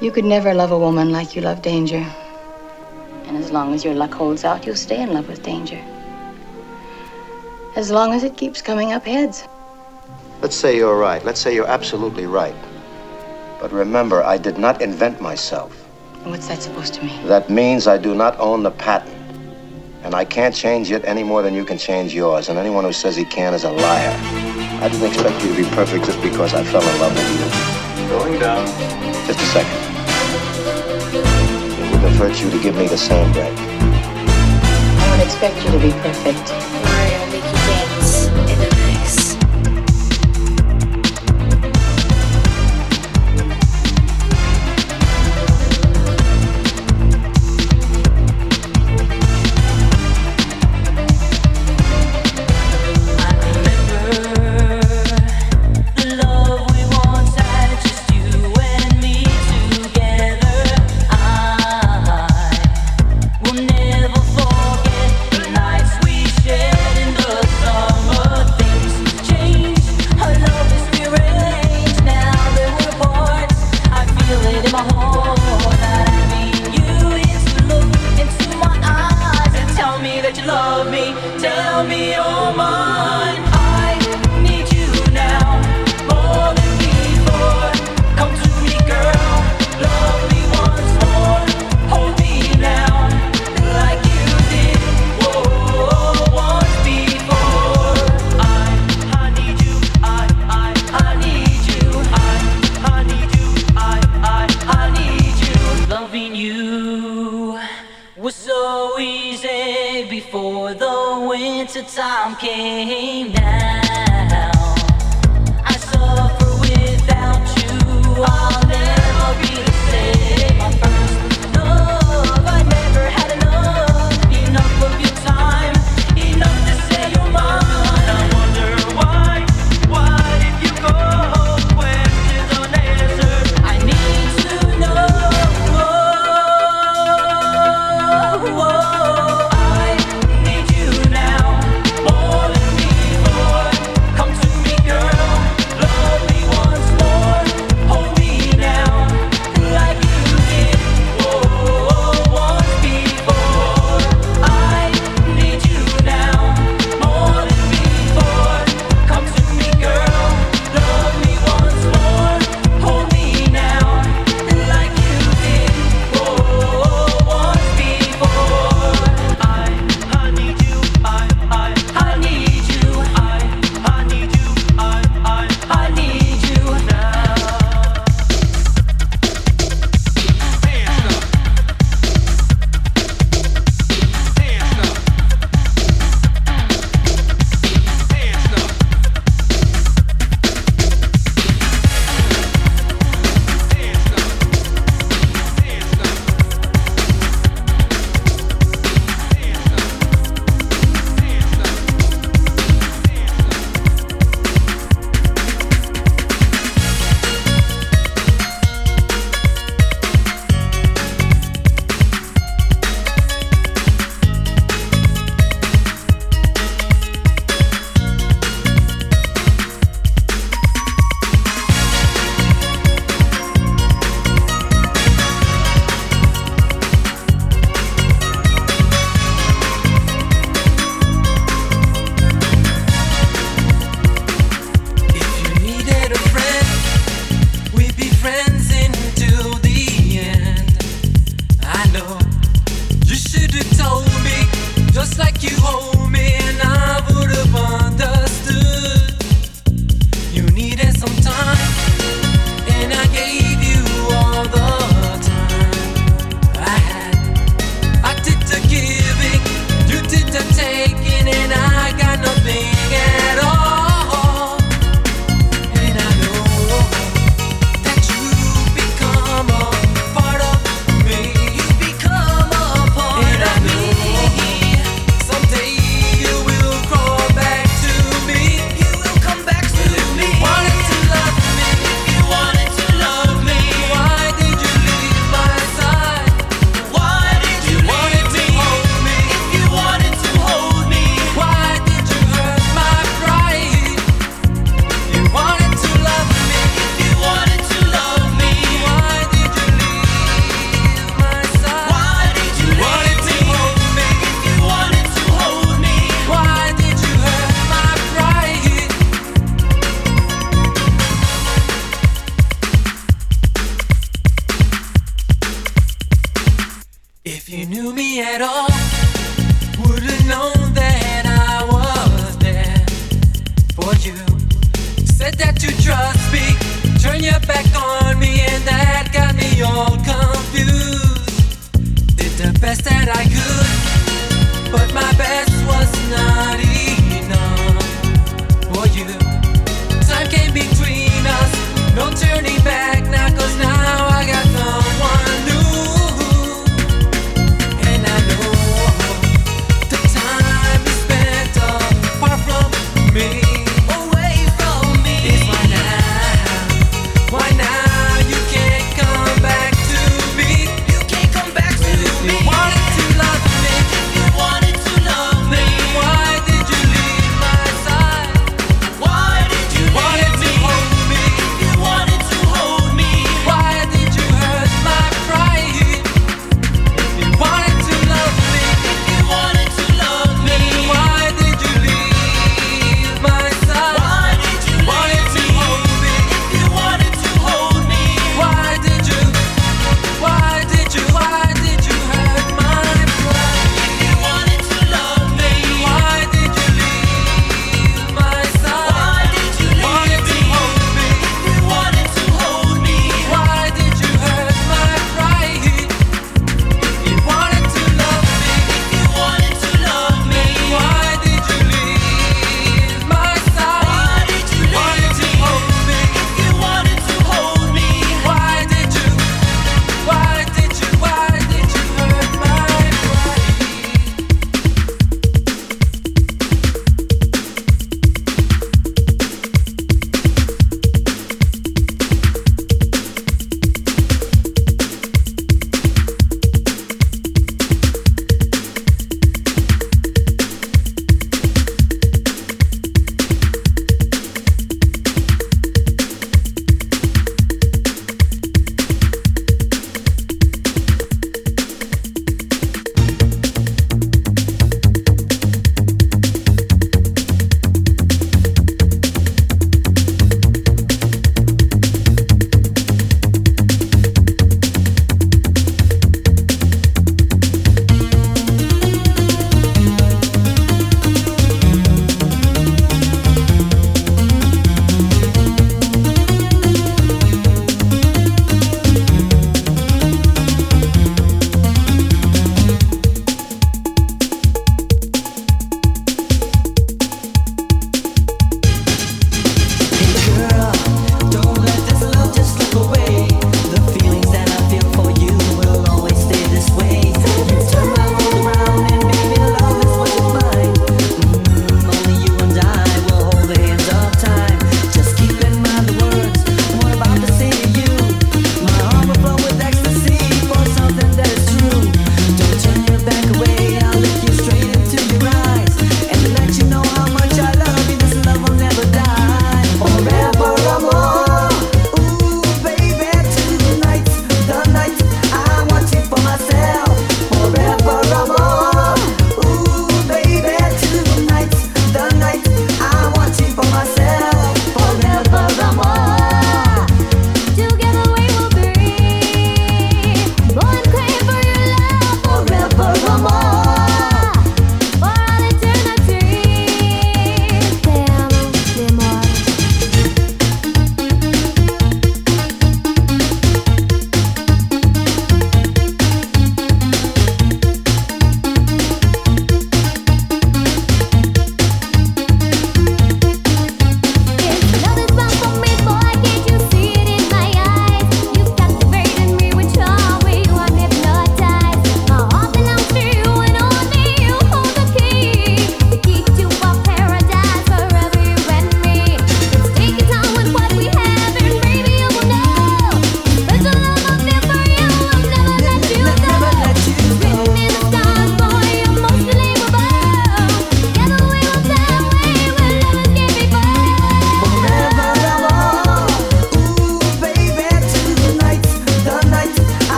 You could never love a woman like you love danger. And as long as your luck holds out, you'll stay in love with danger. As long as it keeps coming up heads. Let's say you're right. Let's say you're absolutely right. But remember, I did not invent myself. What's that supposed to mean? That means I do not own the patent. And I can't change it any more than you can change yours. And anyone who says he can is a liar. I didn't expect you to be perfect just because I fell in love with you. Going down. Just a second. Hurt you to give me the same break. I would expect you to be perfect.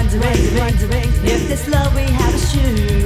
wondering, wondering if this love we have is true.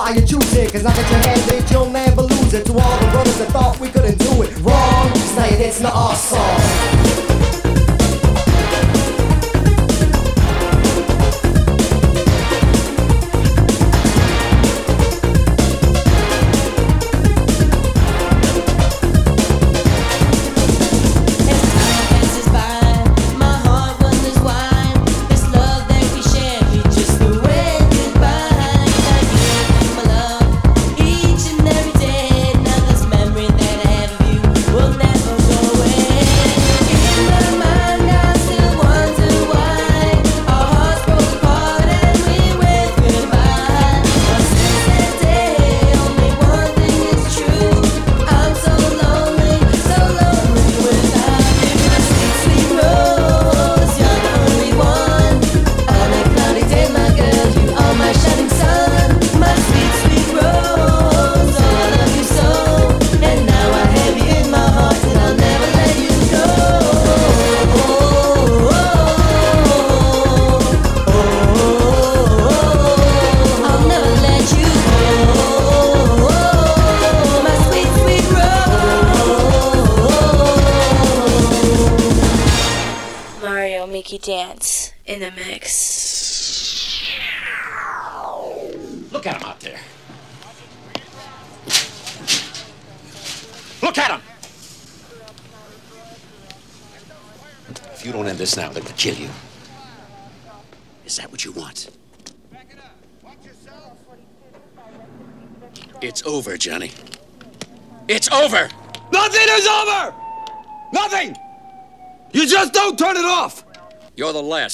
why you choose it. Cause I got your hand, bitch, your man, but lose it. To all the brothers that thought we couldn't do it wrong, just now you're our song.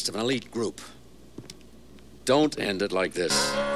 of an elite group. Don't end it like this.